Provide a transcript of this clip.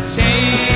All